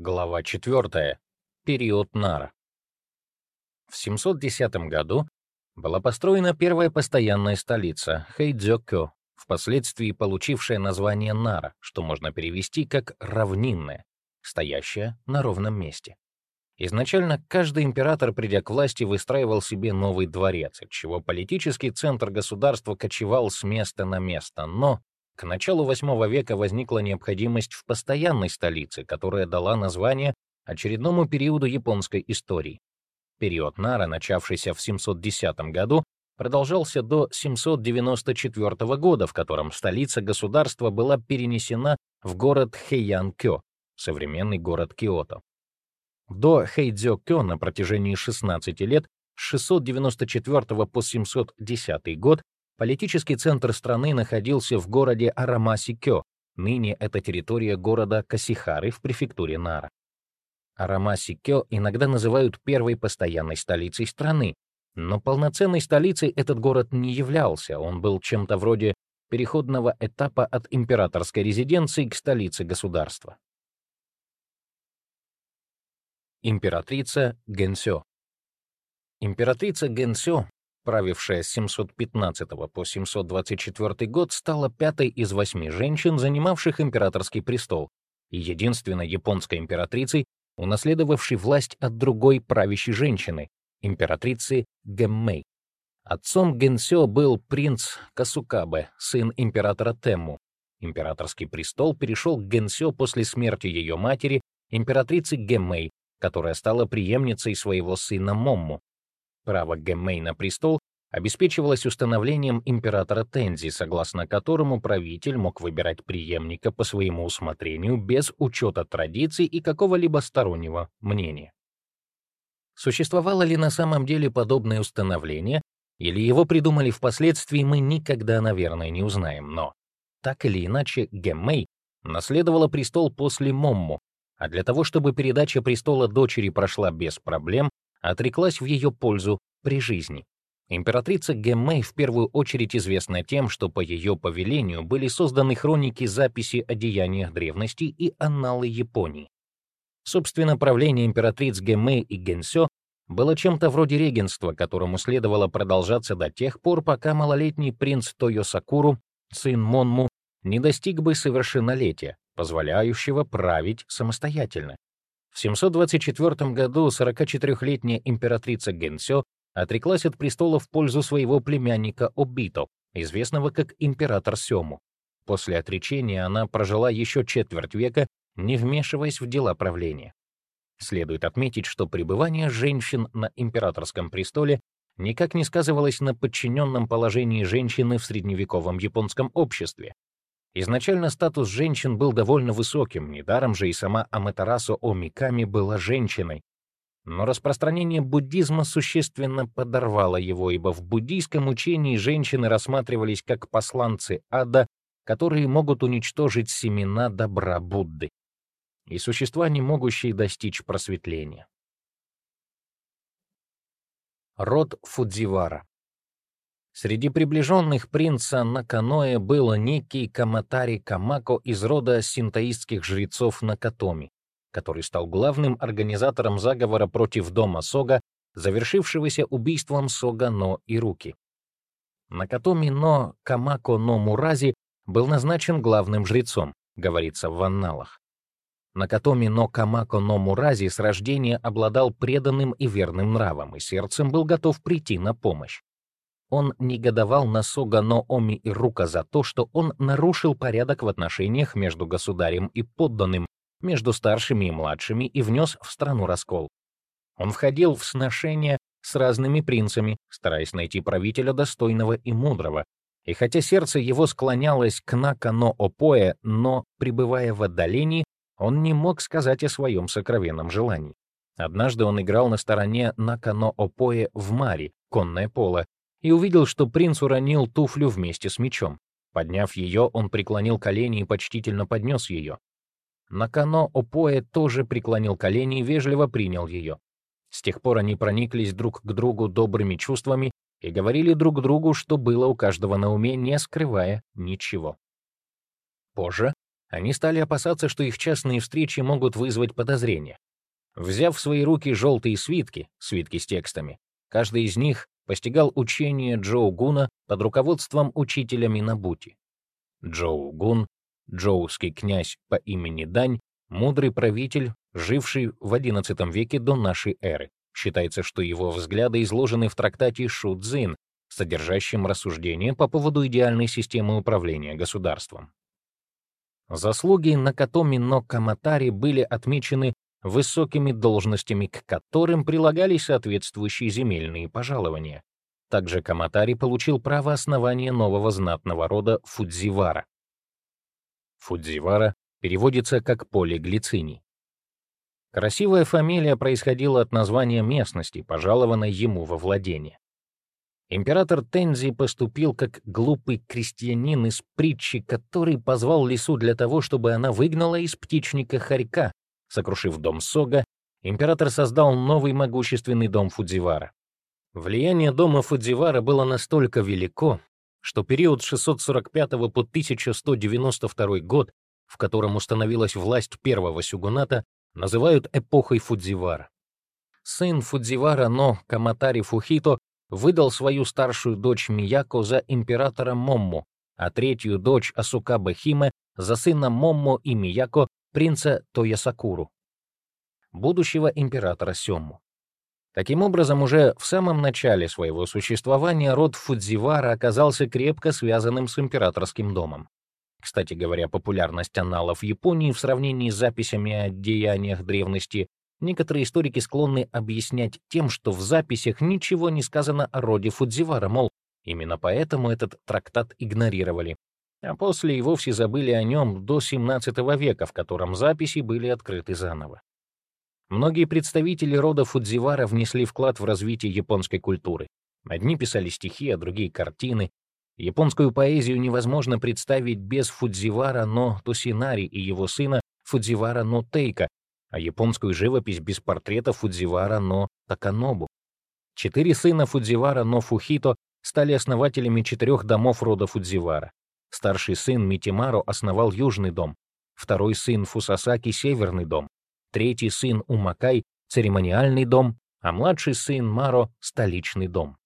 Глава 4. Период Нара. В 710 году была построена первая постоянная столица Хэйдзёкё, впоследствии получившая название Нара, что можно перевести как «равнинная», стоящая на ровном месте. Изначально каждый император, придя к власти, выстраивал себе новый дворец, отчего политический центр государства кочевал с места на место, но к началу VIII века возникла необходимость в постоянной столице, которая дала название очередному периоду японской истории. Период Нара, начавшийся в 710 году, продолжался до 794 года, в котором столица государства была перенесена в город Хэйян-кё, современный город Киото. До Хэйдзё-кё на протяжении 16 лет с 694 по 710 год Политический центр страны находился в городе Арамаси-кё, ныне это территория города Касихары в префектуре Нара. Арамаси-кё иногда называют первой постоянной столицей страны, но полноценной столицей этот город не являлся, он был чем-то вроде переходного этапа от императорской резиденции к столице государства. Императрица Генсё Императрица Генсё правившая с 715 по 724 год, стала пятой из восьми женщин, занимавших императорский престол, и единственной японской императрицей, унаследовавшей власть от другой правящей женщины, императрицы Гэммэй. Отцом Генсё был принц Касукабе, сын императора Темму. Императорский престол перешел к Генсё после смерти ее матери, императрицы Гэммэй, которая стала преемницей своего сына Момму. Право Гэммэй на престол обеспечивалось установлением императора Тензи, согласно которому правитель мог выбирать преемника по своему усмотрению без учета традиций и какого-либо стороннего мнения. Существовало ли на самом деле подобное установление, или его придумали впоследствии, мы никогда, наверное, не узнаем, но так или иначе Гэммэй наследовала престол после Момму, а для того, чтобы передача престола дочери прошла без проблем, отреклась в ее пользу при жизни. Императрица Гэммэй в первую очередь известна тем, что по ее повелению были созданы хроники записи о деяниях древности и анналы Японии. Собственно, правление императриц Гэммэй и Гэнсё было чем-то вроде регенства, которому следовало продолжаться до тех пор, пока малолетний принц Тойо Сакуру, сын Монму, не достиг бы совершеннолетия, позволяющего править самостоятельно. В 724 году 44-летняя императрица Генсё отреклась от престола в пользу своего племянника Обито, известного как император Сёму. После отречения она прожила еще четверть века, не вмешиваясь в дела правления. Следует отметить, что пребывание женщин на императорском престоле никак не сказывалось на подчиненном положении женщины в средневековом японском обществе. Изначально статус женщин был довольно высоким, недаром же и сама Аматарасо Омиками была женщиной, но распространение буддизма существенно подорвало его, ибо в буддийском учении женщины рассматривались как посланцы ада, которые могут уничтожить семена добра Будды, и существа, не могущие достичь просветления. Род Фудзивара Среди приближенных принца Наканоэ был некий Каматари Камако из рода синтоистских жрецов Накатоми который стал главным организатором заговора против дома Сога, завершившегося убийством Сога Но и Руки. Накатоми Но Камако Но Мурази был назначен главным жрецом, говорится в анналах. Накатоми Но Камако Но Мурази с рождения обладал преданным и верным нравом, и сердцем был готов прийти на помощь. Он негодовал на Сога Но Оми и Рука за то, что он нарушил порядок в отношениях между государем и подданным, между старшими и младшими и внес в страну раскол. Он входил в сношения с разными принцами, стараясь найти правителя достойного и мудрого, и хотя сердце его склонялось к Накано-Опое, но, пребывая в отдалении, он не мог сказать о своем сокровенном желании. Однажды он играл на стороне Накано-Опое в Мари, конное поло, и увидел, что принц уронил туфлю вместе с мечом. Подняв ее, он преклонил колени и почтительно поднес ее. Накано Опоэ тоже преклонил колени и вежливо принял ее. С тех пор они прониклись друг к другу добрыми чувствами и говорили друг другу, что было у каждого на уме, не скрывая ничего. Позже они стали опасаться, что их частные встречи могут вызвать подозрения. Взяв в свои руки желтые свитки, свитки с текстами, каждый из них постигал учение Джоу Гуна под руководством учителя Минабути. Джоу Гун, джоуский князь по имени Дань, мудрый правитель, живший в XI веке до нашей эры. Считается, что его взгляды изложены в трактате Шу Цзин, содержащем рассуждения по поводу идеальной системы управления государством. Заслуги Накатоми но Каматари были отмечены высокими должностями, к которым прилагались соответствующие земельные пожалования. Также Каматари получил право основания нового знатного рода Фудзивара. Фудзивара переводится как «поле глициний». Красивая фамилия происходила от названия местности, пожалованной ему во владение. Император Тензи поступил как глупый крестьянин из притчи, который позвал лису для того, чтобы она выгнала из птичника хорька. Сокрушив дом Сога, император создал новый могущественный дом Фудзивара. Влияние дома Фудзивара было настолько велико, что период с 645 по 1192 год, в котором установилась власть первого сюгуната, называют эпохой Фудзивара. Сын Фудзивара Но Каматари Фухито выдал свою старшую дочь Мияко за императора Моммо, а третью дочь Асукаба Химе за сына Моммо и Мияко, принца Тоясакуру, будущего императора Сёмму. Таким образом, уже в самом начале своего существования род Фудзивара оказался крепко связанным с императорским домом. Кстати говоря, популярность аналов Японии в сравнении с записями о деяниях древности Некоторые историки склонны объяснять тем, что в записях ничего не сказано о роде Фудзивара, мол, именно поэтому этот трактат игнорировали. А после и вовсе забыли о нем до XVII века, в котором записи были открыты заново. Многие представители рода Фудзивара внесли вклад в развитие японской культуры. Одни писали стихи, а другие — картины. Японскую поэзию невозможно представить без Фудзивара но Тосинари и его сына Фудзивара но Тейка, а японскую живопись без портрета Фудзивара но Таканобу. Четыре сына Фудзивара но Фухито стали основателями четырех домов рода Фудзивара. Старший сын Митимаро основал Южный дом, второй сын Фусасаки — Северный дом, третий сын Умакай — Церемониальный дом, а младший сын Маро — Столичный дом.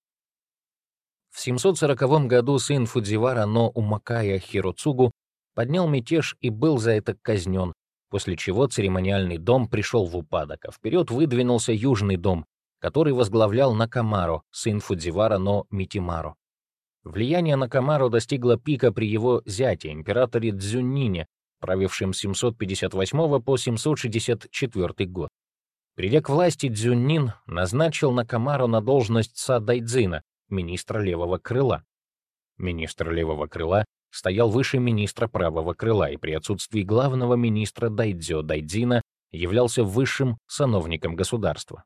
В 740 году сын Фудзивара но Умакая Хироцугу поднял мятеж и был за это казнен, после чего церемониальный дом пришел в упадок, а вперед выдвинулся Южный дом, который возглавлял Накамаро, сын Фудзивара но Митимаро. Влияние Накамаро достигло пика при его зяте, императоре Дзюннине, правившем с 758 по 764 год. Придя к власти, Дзюннин назначил Накамаро на должность Садайдзина, министра левого крыла. Министр левого крыла стоял выше министра правого крыла и при отсутствии главного министра Дайдзё Дайдзина являлся высшим сановником государства.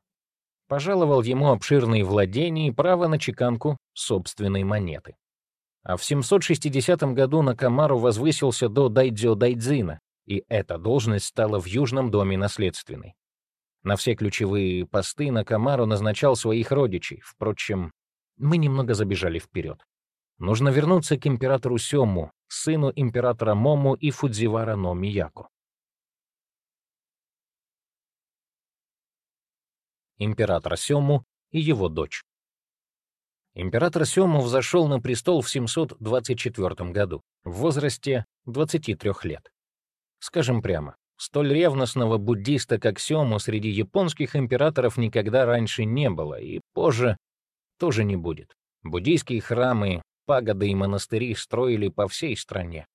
Пожаловал ему обширные владения и право на чеканку собственной монеты. А в 760 году Накамару возвысился до Дайдзё Дайдзина, и эта должность стала в Южном доме наследственной. На все ключевые посты Накамару назначал своих родичей. Впрочем, мы немного забежали вперед. Нужно вернуться к императору Сёму, сыну императора Мому и Фудзивара но Мияко. Император Сёму и его дочь. Император Сёму взошел на престол в 724 году, в возрасте 23 лет. Скажем прямо, столь ревностного буддиста, как Сёму, среди японских императоров никогда раньше не было, и позже тоже не будет. Буддийские храмы пагоды и монастыри строили по всей стране.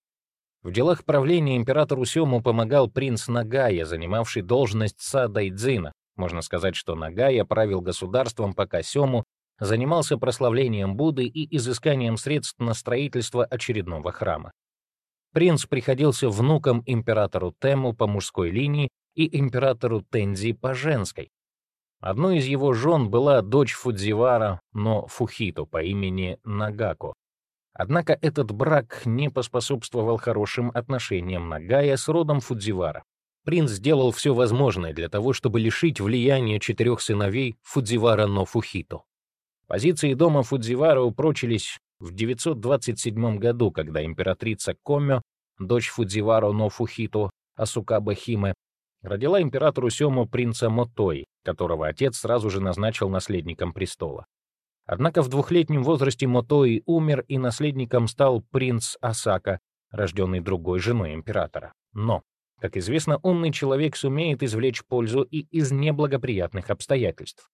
В делах правления императору Сёму помогал принц Нагая, занимавший должность Садайдзина. Можно сказать, что Нагая правил государством, пока Сёму занимался прославлением Будды и изысканием средств на строительство очередного храма. Принц приходился внуком императору Тему по мужской линии и императору Тензи по женской. Одной из его жен была дочь Фудзивара, но Фухито по имени Нагако, Однако этот брак не поспособствовал хорошим отношениям Нагая с родом Фудзивара. Принц сделал все возможное для того, чтобы лишить влияния четырех сыновей Фудзивара но Фухито. Позиции дома Фудзивара упрочились в 927 году, когда императрица Комё дочь Фудзиваро но Фухито Асукаба Химе, родила императору Сёму принца Мотой, которого отец сразу же назначил наследником престола. Однако в двухлетнем возрасте Мотои умер, и наследником стал принц Асака, рожденный другой женой императора. Но, как известно, умный человек сумеет извлечь пользу и из неблагоприятных обстоятельств.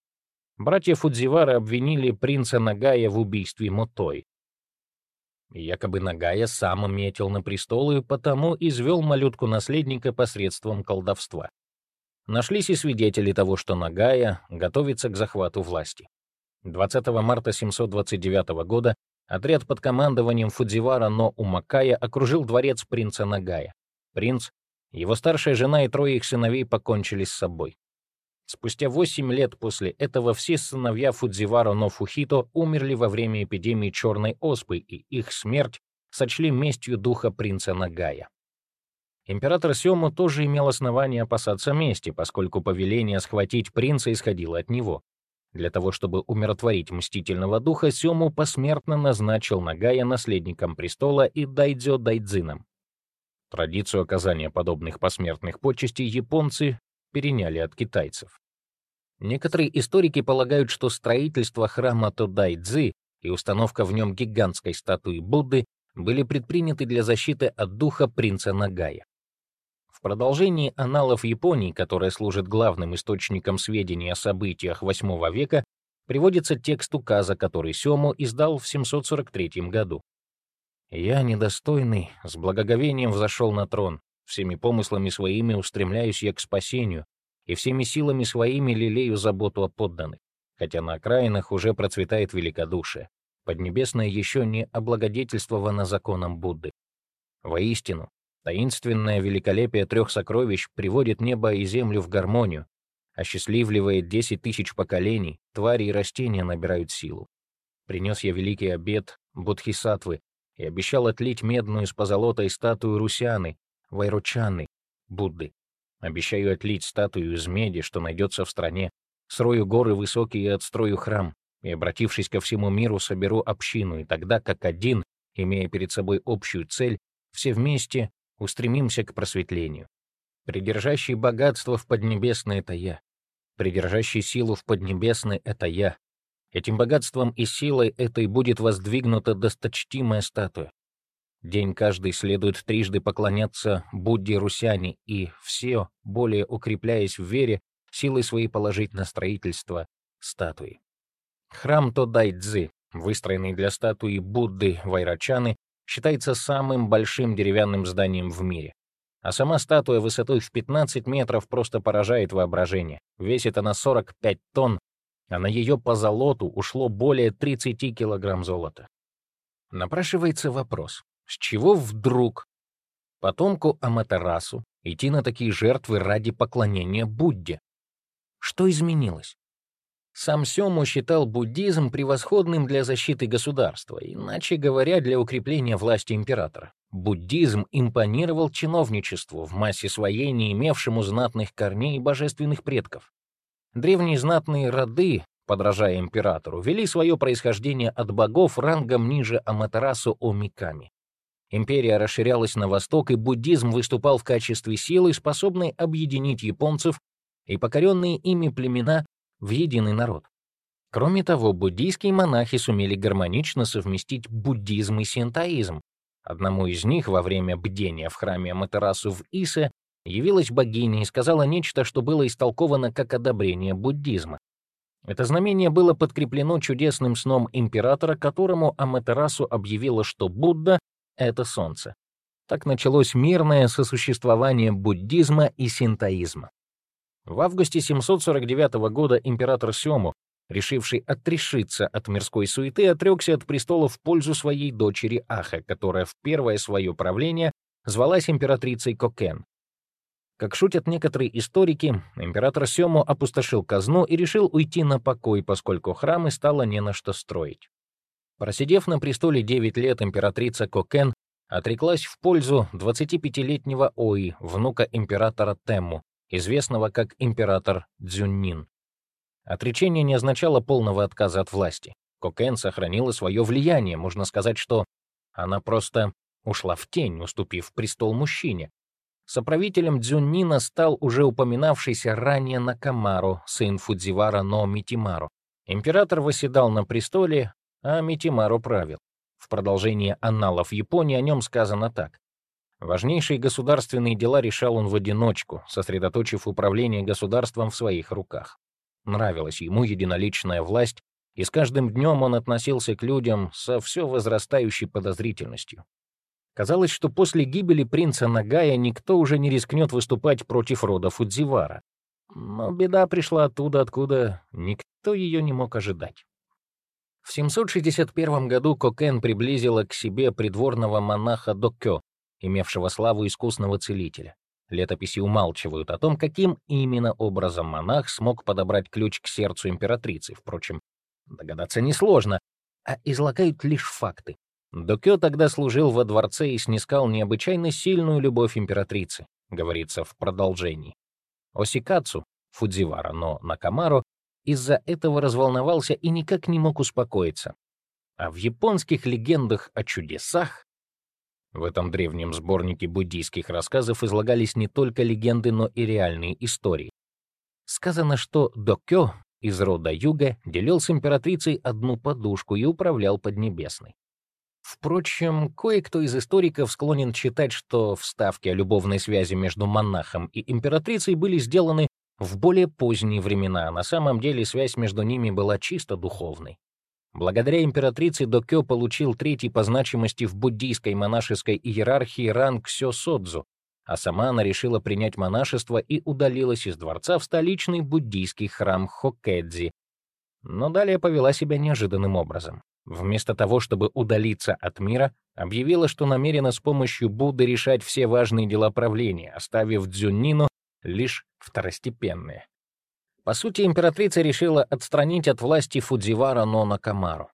Братья Фудзивара обвинили принца Нагая в убийстве Мотой. Якобы Нагая сам метил на престол и потому извел малютку-наследника посредством колдовства. Нашлись и свидетели того, что Нагая готовится к захвату власти. 20 марта 729 года отряд под командованием Фудзивара но Умакая окружил дворец принца Нагая. Принц, его старшая жена и трое их сыновей покончили с собой. Спустя 8 лет после этого все сыновья Фудзивара но Фухито умерли во время эпидемии черной оспы, и их смерть сочли местью духа принца Нагая. Император Сёму тоже имел основания опасаться мести, поскольку повеление схватить принца исходило от него. Для того, чтобы умиротворить мстительного духа, Сёму посмертно назначил Нагая наследником престола и Дайдзё Дайдзином. Традицию оказания подобных посмертных почестей японцы переняли от китайцев. Некоторые историки полагают, что строительство храма Тодайдзи и установка в нем гигантской статуи Будды были предприняты для защиты от духа принца Нагая. В продолжении аналов Японии, которая служит главным источником сведений о событиях VIII века, приводится текст указа, который Сёму издал в 743 году. «Я, недостойный, с благоговением взошел на трон, всеми помыслами своими устремляюсь я к спасению, и всеми силами своими лелею заботу о подданных, хотя на окраинах уже процветает великодушие. Поднебесное еще не облагодетельствовано законом Будды. Воистину, Таинственное великолепие трех сокровищ приводит небо и землю в гармонию, осчастливливает десять тысяч поколений, твари и растения набирают силу. Принес я великий обед Бодхисаттвы и обещал отлить медную с позолотой статую Русяны, Вайручаны, Будды. Обещаю отлить статую из меди, что найдется в стране, строю горы высокие и отстрою храм, и, обратившись ко всему миру, соберу общину, и тогда, как один, имея перед собой общую цель, все вместе устремимся к просветлению. Придержащий богатство в Поднебесной — это я. Придержащий силу в Поднебесной — это я. Этим богатством и силой этой будет воздвигнута досточтимая статуя. День каждый следует трижды поклоняться Будде Русяне и все, более укрепляясь в вере, силой своей положить на строительство статуи. Храм Тодайдзи, выстроенный для статуи Будды Вайрачаны, считается самым большим деревянным зданием в мире. А сама статуя высотой в 15 метров просто поражает воображение. Весит она 45 тонн, а на ее позолоту ушло более 30 килограмм золота. Напрашивается вопрос, с чего вдруг потомку Аматерасу идти на такие жертвы ради поклонения Будде? Что изменилось? Сам Сёму считал буддизм превосходным для защиты государства, иначе говоря, для укрепления власти императора. Буддизм импонировал чиновничеству, в массе своей не имевшему знатных корней и божественных предков. Древние знатные роды, подражая императору, вели свое происхождение от богов рангом ниже Аматерасу Омиками. Империя расширялась на восток, и буддизм выступал в качестве силы, способной объединить японцев и покоренные ими племена в единый народ. Кроме того, буддийские монахи сумели гармонично совместить буддизм и синтоизм. Одному из них во время бдения в храме Аматерасу в Исе явилась богиня и сказала нечто, что было истолковано как одобрение буддизма. Это знамение было подкреплено чудесным сном императора, которому Аматерасу объявила, что Будда — это солнце. Так началось мирное сосуществование буддизма и синтоизма. В августе 749 года император Сёму, решивший отрешиться от мирской суеты, отрекся от престола в пользу своей дочери Аха, которая в первое свое правление звалась императрицей Кокен. Как шутят некоторые историки, император Сёму опустошил казну и решил уйти на покой, поскольку храмы стало не на что строить. Просидев на престоле 9 лет, императрица Кокен отреклась в пользу 25-летнего Ои, внука императора Темму, известного как император Дзюннин. Отречение не означало полного отказа от власти. Кокен сохранила свое влияние, можно сказать, что она просто ушла в тень, уступив престол мужчине. Соправителем Дзюннина стал уже упоминавшийся ранее Накамару, сын Фудзивара но Митимару. Император восседал на престоле, а Митимару правил. В продолжении анналов Японии о нем сказано так. Важнейшие государственные дела решал он в одиночку, сосредоточив управление государством в своих руках. Нравилась ему единоличная власть, и с каждым днем он относился к людям со все возрастающей подозрительностью. Казалось, что после гибели принца Нагая никто уже не рискнет выступать против рода Фудзивара. Но беда пришла оттуда, откуда никто ее не мог ожидать. В 761 году Кокен приблизила к себе придворного монаха Доккё, имевшего славу искусного целителя. Летописи умалчивают о том, каким именно образом монах смог подобрать ключ к сердцу императрицы. Впрочем, догадаться несложно, а излагают лишь факты. Докё тогда служил во дворце и снискал необычайно сильную любовь императрицы, говорится в продолжении. Осикацу, Фудзивара, но Накамаро, из-за этого разволновался и никак не мог успокоиться. А в японских легендах о чудесах в этом древнем сборнике буддийских рассказов излагались не только легенды, но и реальные истории. Сказано, что Докё из рода Юга делил с императрицей одну подушку и управлял Поднебесной. Впрочем, кое-кто из историков склонен считать, что вставки о любовной связи между монахом и императрицей были сделаны в более поздние времена, на самом деле связь между ними была чисто духовной. Благодаря императрице Докё получил третий по значимости в буддийской монашеской иерархии ранг Сёсодзу, а сама она решила принять монашество и удалилась из дворца в столичный буддийский храм Хокэдзи. Но далее повела себя неожиданным образом. Вместо того, чтобы удалиться от мира, объявила, что намерена с помощью Будды решать все важные дела правления, оставив Дзюннину лишь второстепенные. По сути, императрица решила отстранить от власти Фудзивара но Накамару.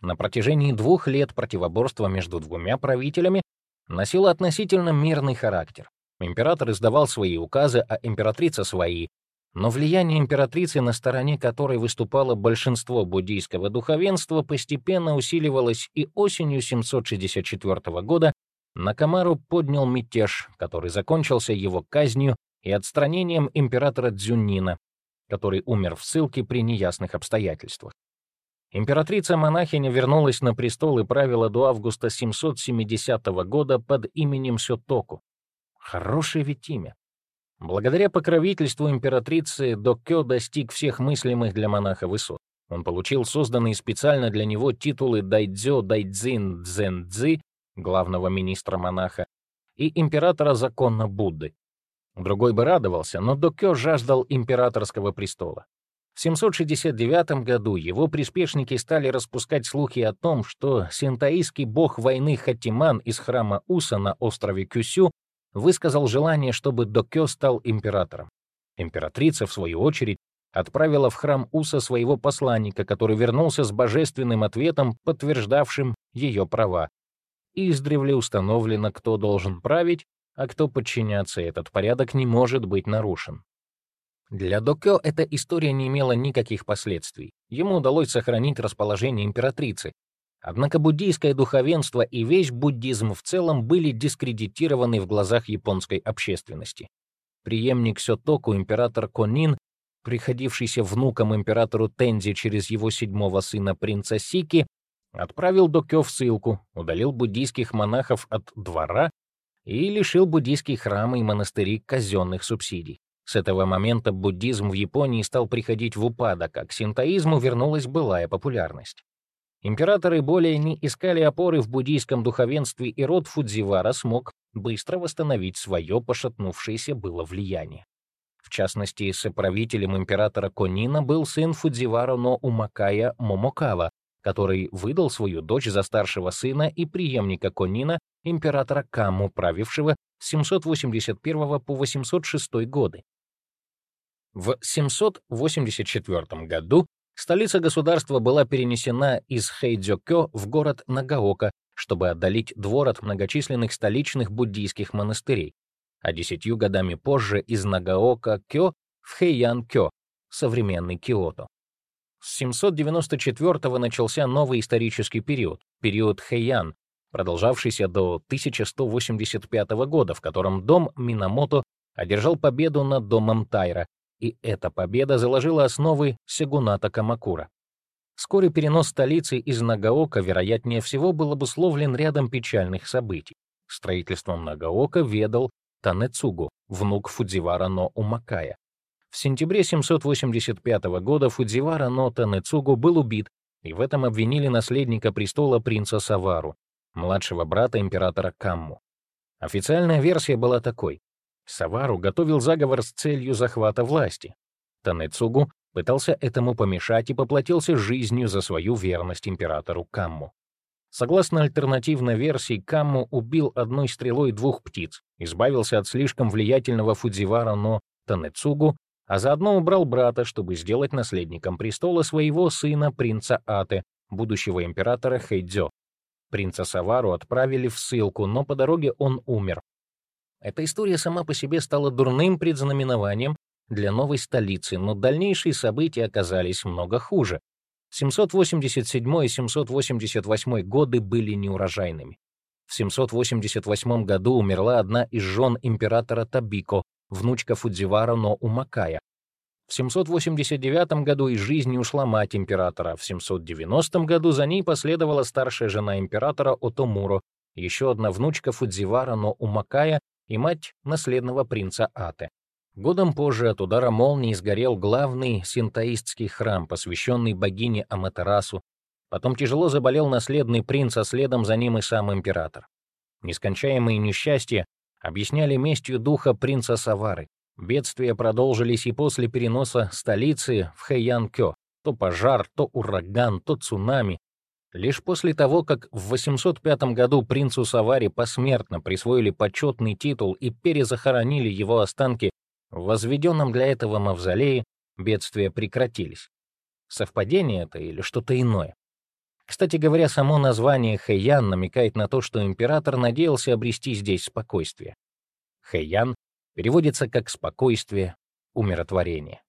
На протяжении двух лет противоборство между двумя правителями носило относительно мирный характер. Император издавал свои указы, а императрица — свои. Но влияние императрицы, на стороне которой выступало большинство буддийского духовенства, постепенно усиливалось, и осенью 764 года Накамару поднял мятеж, который закончился его казнью и отстранением императора Дзюннина, который умер в ссылке при неясных обстоятельствах. Императрица-монахиня вернулась на престол и правила до августа 770 года под именем Сётоку. Хорошее ведь имя. Благодаря покровительству императрицы Доккё достиг всех мыслимых для монаха высот. Он получил созданные специально для него титулы Дайдзё Дайдзин Дзендзи, главного министра монаха, и императора закона Будды. Другой бы радовался, но Докё жаждал императорского престола. В 769 году его приспешники стали распускать слухи о том, что синтаистский бог войны Хатиман из храма Уса на острове Кюсю высказал желание, чтобы Докё стал императором. Императрица, в свою очередь, отправила в храм Уса своего посланника, который вернулся с божественным ответом, подтверждавшим ее права. Издревле установлено, кто должен править, а кто подчиняться, этот порядок не может быть нарушен. Для Докё эта история не имела никаких последствий. Ему удалось сохранить расположение императрицы. Однако буддийское духовенство и весь буддизм в целом были дискредитированы в глазах японской общественности. Преемник Сётоку, император Конин, приходившийся внуком императору Тензи через его седьмого сына принца Сики, отправил Докё в ссылку, удалил буддийских монахов от двора и лишил буддийские храмы и монастыри казенных субсидий. С этого момента буддизм в Японии стал приходить в упадок, а к синтоизму вернулась былая популярность. Императоры более не искали опоры в буддийском духовенстве, и род Фудзивара смог быстро восстановить свое пошатнувшееся было влияние. В частности, соправителем императора Конина был сын Фудзивара но Умакая Момокава, который выдал свою дочь за старшего сына и преемника Конина, императора Камму, правившего с 781 по 806 годы. В 784 году столица государства была перенесена из Хэйдзёкё в город Нагаока, чтобы отдалить двор от многочисленных столичных буддийских монастырей, а десятью годами позже из Нагаока-кё в Хэйян-кё, современный Киото. С 794 начался новый исторический период, период Хэйян, продолжавшийся до 1185 года, в котором дом Минамото одержал победу над домом Тайра, и эта победа заложила основы Сегуната Камакура. Вскоре перенос столицы из Нагаока, вероятнее всего, был обусловлен рядом печальных событий. Строительством Нагаока ведал Танецугу, внук Фудзивара но Умакая. В сентябре 785 года Фудзивара но Танецугу был убит, и в этом обвинили наследника престола принца Савару, младшего брата императора Камму. Официальная версия была такой. Савару готовил заговор с целью захвата власти. Танецугу пытался этому помешать и поплатился жизнью за свою верность императору Камму. Согласно альтернативной версии, Камму убил одной стрелой двух птиц, избавился от слишком влиятельного Фудзивара но Танецугу, а заодно убрал брата, чтобы сделать наследником престола своего сына принца Ате, будущего императора Хэйдзё. Принца Савару отправили в ссылку, но по дороге он умер. Эта история сама по себе стала дурным предзнаменованием для новой столицы, но дальнейшие события оказались много хуже. 787 и 788 годы были неурожайными. В 788 году умерла одна из жен императора Табико, внучка Фудзивара но Умакая. В 789 году из жизни ушла мать императора, в 790 году за ней последовала старшая жена императора Отомуро, еще одна внучка Фудзивара но Умакая и мать наследного принца Ате. Годом позже от удара молнии сгорел главный синтоистский храм, посвященный богине Аматерасу. Потом тяжело заболел наследный принц, а следом за ним и сам император. Нескончаемые несчастья объясняли местью духа принца Савары. Бедствия продолжились и после переноса столицы в Хэйян-Кё. То пожар, то ураган, то цунами. Лишь после того, как в 805 году принцу Савари посмертно присвоили почетный титул и перезахоронили его останки в возведенном для этого мавзолее бедствия прекратились. Совпадение это или что-то иное? Кстати говоря, само название Хэйян намекает на то, что император надеялся обрести здесь спокойствие. Хэйян переводится как «спокойствие», «умиротворение».